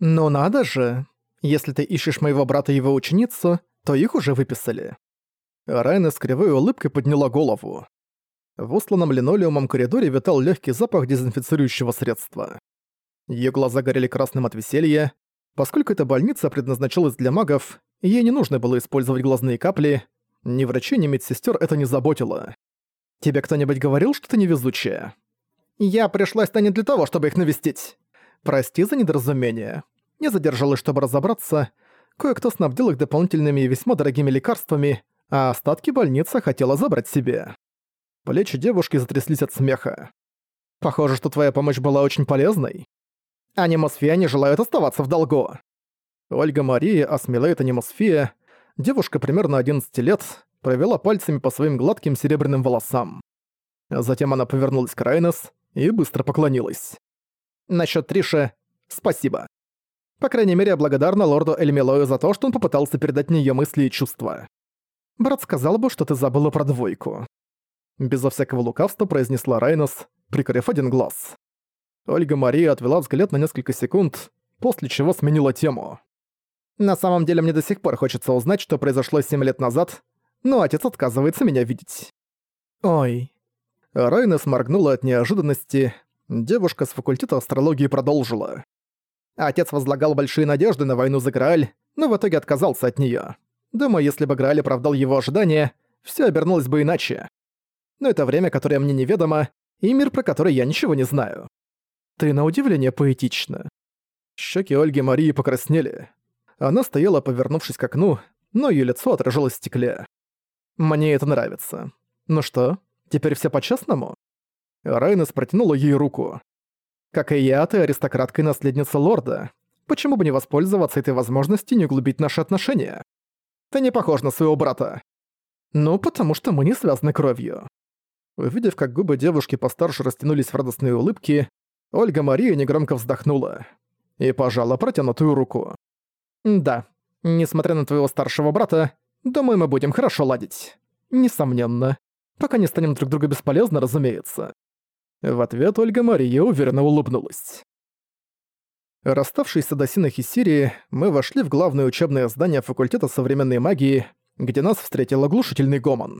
«Ну надо же! Если ты ищешь моего брата и его ученицу, то их уже выписали». Райна с кривой улыбкой подняла голову. В усланном линолеумом коридоре витал легкий запах дезинфицирующего средства. Ее глаза горели красным от веселья. Поскольку эта больница предназначалась для магов, ей не нужно было использовать глазные капли, ни врачей, ни медсестер это не заботило. «Тебе кто-нибудь говорил, что ты невезучая?» «Я пришла-то не для того, чтобы их навестить. Прости за недоразумение. Не задержалась, чтобы разобраться. Кое-кто снабдил их дополнительными и весьма дорогими лекарствами, а остатки больница хотела забрать себе». Плечи девушки затряслись от смеха. «Похоже, что твоя помощь была очень полезной. Анимосфия не желают оставаться в долгу». Ольга Мария осмелеет анимосфия. Девушка примерно 11 лет, провела пальцами по своим гладким серебряным волосам. Затем она повернулась к Райнес и быстро поклонилась. Насчёт Триши — спасибо. По крайней мере, я благодарна лорду Эльмилою за то, что он попытался передать мне её мысли и чувства. Брат сказал бы, что ты забыла про двойку. Безо всякого лукавства произнесла Райнес, прикрыв один глаз. Ольга Мария отвела взгляд на несколько секунд, после чего сменила тему. На самом деле мне до сих пор хочется узнать, что произошло 7 лет назад, но отец отказывается меня видеть. Ой. Райна сморгнула от неожиданности. Девушка с факультета астрологии продолжила. Отец возлагал большие надежды на войну за Грааль, но в итоге отказался от неё. Думаю, если бы Грааль оправдал его ожидания, всё обернулось бы иначе. Но это время, которое мне неведомо, и мир, про который я ничего не знаю. Ты на удивление поэтична. Щеки Ольги Марии покраснели. Она стояла, повернувшись к окну, но её лицо отражалось в стекле. Мне это нравится. Ну что, теперь все по-честному?» Райнес протянула ей руку. «Как и я, ты аристократка и наследница лорда. Почему бы не воспользоваться этой возможностью и не углубить наши отношения? Ты не похож на своего брата». «Ну, потому что мы не связаны кровью». Увидев, как губы девушки постарше растянулись в радостные улыбки, Ольга Мария негромко вздохнула и пожала протянутую руку. «Да, несмотря на твоего старшего брата, Думаю, мы будем хорошо ладить. Несомненно. Пока не станем друг друга бесполезно, разумеется. В ответ Ольга Мария уверенно улыбнулась. Расставшись с Адасиной Хисирии, мы вошли в главное учебное здание факультета современной магии, где нас встретил оглушительный гомон.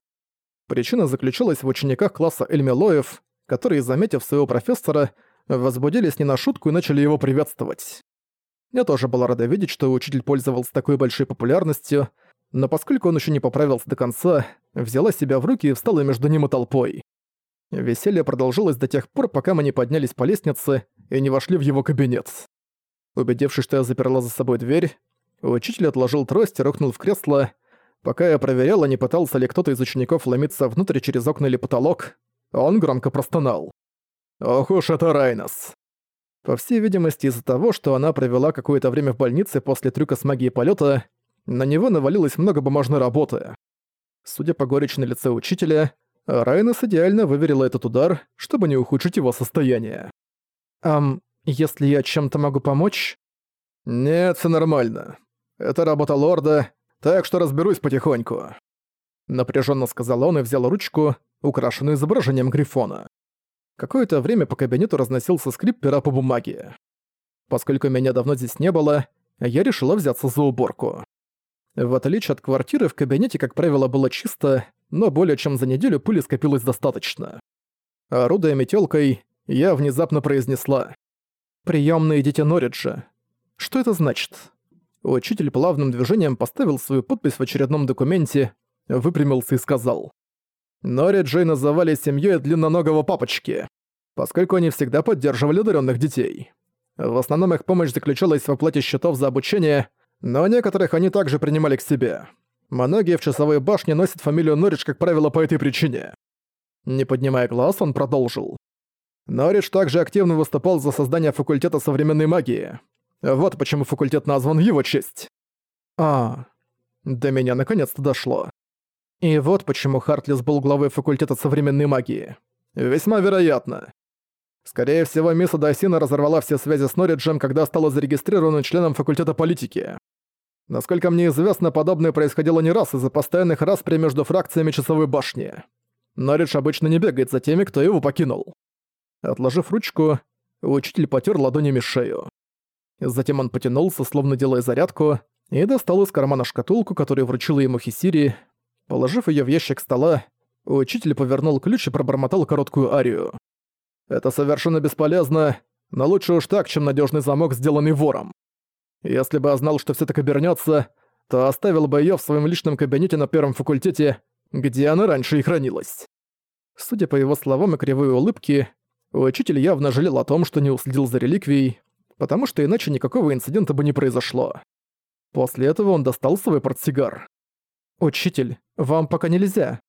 Причина заключалась в учениках класса Эльмилоев, которые, заметив своего профессора, возбудились не на шутку и начали его приветствовать. Я тоже была рада видеть, что учитель пользовался такой большой популярностью, но поскольку он еще не поправился до конца, взяла себя в руки и встала между ним и толпой. Веселье продолжилось до тех пор, пока мы не поднялись по лестнице и не вошли в его кабинет. Убедившись, что я заперла за собой дверь, учитель отложил трость и рухнул в кресло. Пока я проверяла, не пытался ли кто-то из учеников ломиться внутрь через окна или потолок, он громко простонал. «Ох уж это Райнос!» По всей видимости, из-за того, что она провела какое-то время в больнице после трюка с магией полета, на него навалилось много бумажной работы. Судя по горечи на лице учителя, Райнес идеально выверила этот удар, чтобы не ухудшить его состояние. «Ам, если я чем-то могу помочь?» «Нет, все нормально. Это работа лорда, так что разберусь потихоньку». Напряженно сказал он и взял ручку, украшенную изображением Грифона. Какое-то время по кабинету разносился скрип пера по бумаге. Поскольку меня давно здесь не было, я решила взяться за уборку. В отличие от квартиры, в кабинете, как правило, было чисто, но более чем за неделю пыли скопилось достаточно. Орудуя метелкой, я внезапно произнесла «Приёмные дети Норриджа». Что это значит? Учитель плавным движением поставил свою подпись в очередном документе, выпрямился и сказал «Норриджей называли семьей длинноногого папочки, поскольку они всегда поддерживали одаренных детей. В основном их помощь заключалась в оплате счетов за обучение, но некоторых они также принимали к себе. Многие в часовой башне носят фамилию Норридж, как правило, по этой причине. Не поднимая глаз, он продолжил. Норридж также активно выступал за создание факультета современной магии. Вот почему факультет назван его честь. А, до меня наконец-то дошло. И вот почему Хартлис был главой факультета современной магии. Весьма вероятно. Скорее всего, мисс Адасина разорвала все связи с Норриджем, когда стала зарегистрированным членом факультета политики. Насколько мне известно, подобное происходило не раз из-за постоянных распри между фракциями часовой башни. Норридж обычно не бегает за теми, кто его покинул. Отложив ручку, учитель потер ладонями шею. Затем он потянулся, словно делая зарядку, и достал из кармана шкатулку, которую вручила ему Хисири. Положив её в ящик стола, учитель повернул ключ и пробормотал короткую арию. «Это совершенно бесполезно, но лучше уж так, чем надёжный замок, сделанный вором. Если бы я знал, что всё так обернётся, то оставил бы её в своём личном кабинете на первом факультете, где она раньше и хранилась». Судя по его словам и кривой улыбке, учитель явно жалел о том, что не уследил за реликвией, потому что иначе никакого инцидента бы не произошло. После этого он достал свой портсигар. «Учитель, вам пока нельзя».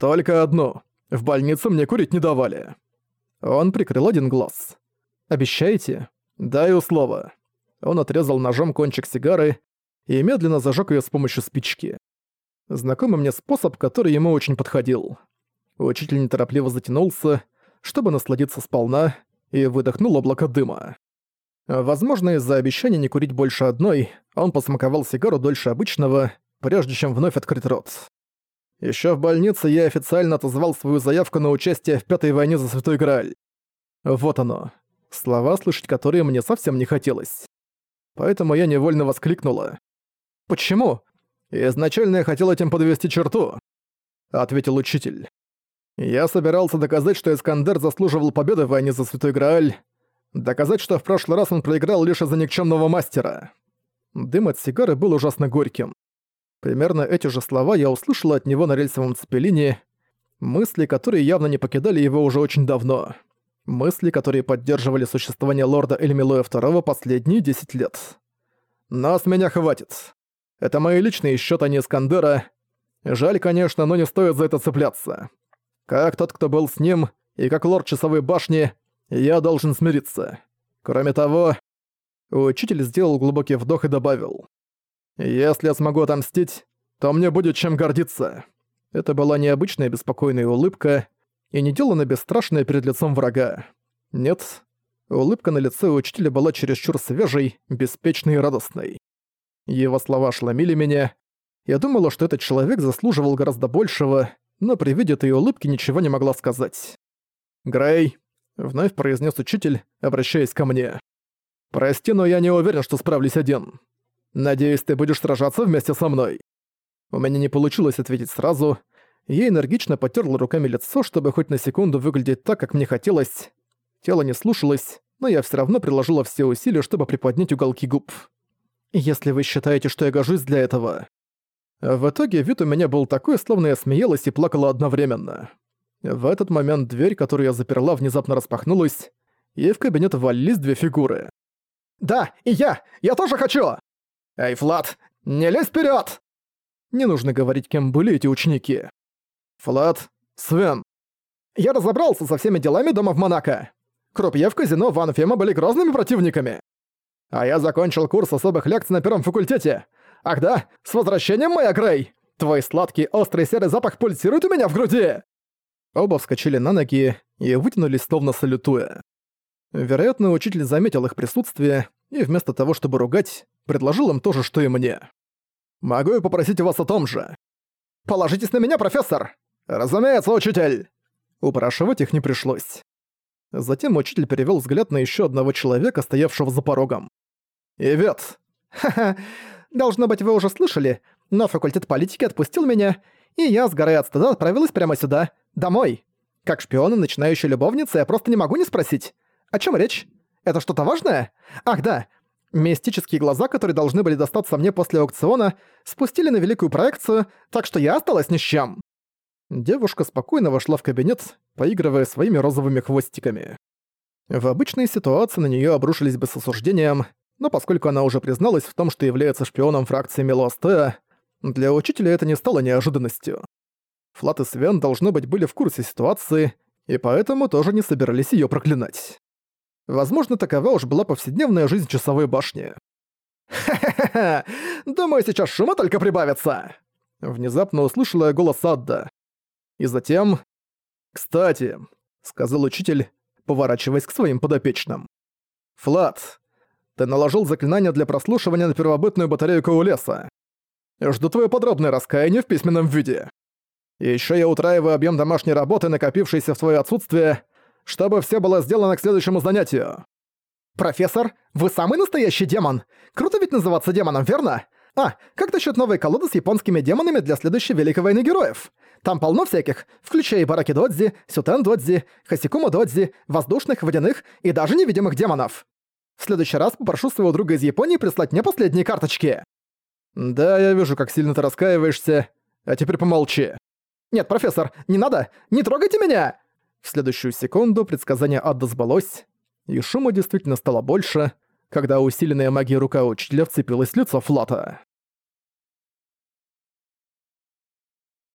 «Только одно. В больнице мне курить не давали». Он прикрыл один глаз. «Обещаете?» «Даю слово». Он отрезал ножом кончик сигары и медленно зажег ее с помощью спички. Знакомый мне способ, который ему очень подходил. Учитель неторопливо затянулся, чтобы насладиться сполна, и выдохнул облако дыма. Возможно, из-за обещания не курить больше одной, он посмаковал сигару дольше обычного, прежде чем вновь открыть рот. Еще в больнице я официально отозвал свою заявку на участие в Пятой войне за Святой Грааль. Вот оно. Слова, слышать которые мне совсем не хотелось. Поэтому я невольно воскликнула. «Почему?» «Изначально я хотел этим подвести черту», — ответил учитель. «Я собирался доказать, что Искандер заслуживал победы в войне за Святой Грааль, доказать, что в прошлый раз он проиграл лишь из-за никчемного мастера». Дым от сигары был ужасно горьким. Примерно эти же слова я услышал от него на рельсовом цепелине, мысли, которые явно не покидали его уже очень давно. Мысли, которые поддерживали существование лорда Эльмилоя II последние 10 лет. Но с меня хватит. Это мои личные счёты, а не Искандера. Жаль, конечно, но не стоит за это цепляться. Как тот, кто был с ним, и как лорд Часовой Башни, я должен смириться. Кроме того, учитель сделал глубокий вдох и добавил. «Если я смогу отомстить, то мне будет чем гордиться». Это была необычная беспокойная улыбка и не делана бесстрашная перед лицом врага. Нет, улыбка на лице учителя была чересчур свежей, беспечной и радостной. Его слова ошеломили меня. Я думала, что этот человек заслуживал гораздо большего, но при виде этой улыбки ничего не могла сказать. «Грей», — вновь произнес учитель, обращаясь ко мне. «Прости, но я не уверен, что справлюсь один. Надеюсь, ты будешь сражаться вместе со мной». У меня не получилось ответить сразу. Я энергично потерла руками лицо, чтобы хоть на секунду выглядеть так, как мне хотелось. Тело не слушалось, но я все равно приложила все усилия, чтобы приподнять уголки губ если вы считаете, что я гожусь для этого». В итоге вид у меня был такой, словно я смеялась и плакала одновременно. В этот момент дверь, которую я заперла, внезапно распахнулась, и в кабинет ввалились две фигуры. «Да, и я! Я тоже хочу!» «Эй, Флат, не лезь вперед! Не нужно говорить, кем были эти ученики. «Флат, Свен». «Я разобрался со всеми делами дома в Монако. Крупье в казино Ван Фема были грозными противниками. А я закончил курс особых лекций на первом факультете. Ах да, с возвращением, моя Грей! Твой сладкий острый серый запах пульсирует у меня в груди!» Оба вскочили на ноги и вытянулись, словно салютуя. Вероятно, учитель заметил их присутствие и вместо того, чтобы ругать, предложил им то же, что и мне. «Могу я попросить вас о том же?» «Положитесь на меня, профессор!» «Разумеется, учитель!» Упрашивать их не пришлось. Затем учитель перевёл взгляд на ещё одного человека, стоявшего за порогом. «Ивет!» «Ха-ха, должно быть, вы уже слышали, но факультет политики отпустил меня, и я, сгорая от стыда, отправилась прямо сюда, домой. Как шпион и начинающая любовница я просто не могу не спросить. О чём речь? Это что-то важное? Ах да, мистические глаза, которые должны были достаться мне после аукциона, спустили на великую проекцию, так что я осталась ни с чем». Девушка спокойно вошла в кабинет, поигрывая своими розовыми хвостиками. В обычной ситуации на неё обрушились бы с осуждением, но поскольку она уже призналась в том, что является шпионом фракции Мелостеа, для учителя это не стало неожиданностью. Флат и Свен, должно быть, были в курсе ситуации, и поэтому тоже не собирались её проклинать. Возможно, такова уж была повседневная жизнь часовой башни. «Ха-ха-ха! Думаю, сейчас шума только прибавится!» Внезапно услышала я голос Адда. И затем... «Кстати», — сказал учитель, поворачиваясь к своим подопечным. «Флат, ты наложил заклинание для прослушивания на первобытную батарею Коулеса. Жду твое подробное раскаяние в письменном виде. И ещё я утраиваю объем домашней работы, накопившейся в твое отсутствие, чтобы все было сделано к следующему занятию». «Профессор, вы самый настоящий демон! Круто ведь называться демоном, верно? А, как насчет новой колоды с японскими демонами для следующей Великой войны героев? Там полно всяких, включая Бараки Додзи, Сютен Додзи, Хасикума Додзи, воздушных, водяных и даже невидимых демонов. В следующий раз попрошу своего друга из Японии прислать мне последние карточки». «Да, я вижу, как сильно ты раскаиваешься. А теперь помолчи». «Нет, профессор, не надо! Не трогайте меня!» В следующую секунду предсказание Адда сбылось, и шума действительно стало больше, когда усиленная магия рука учителя вцепилась в лицо Флота.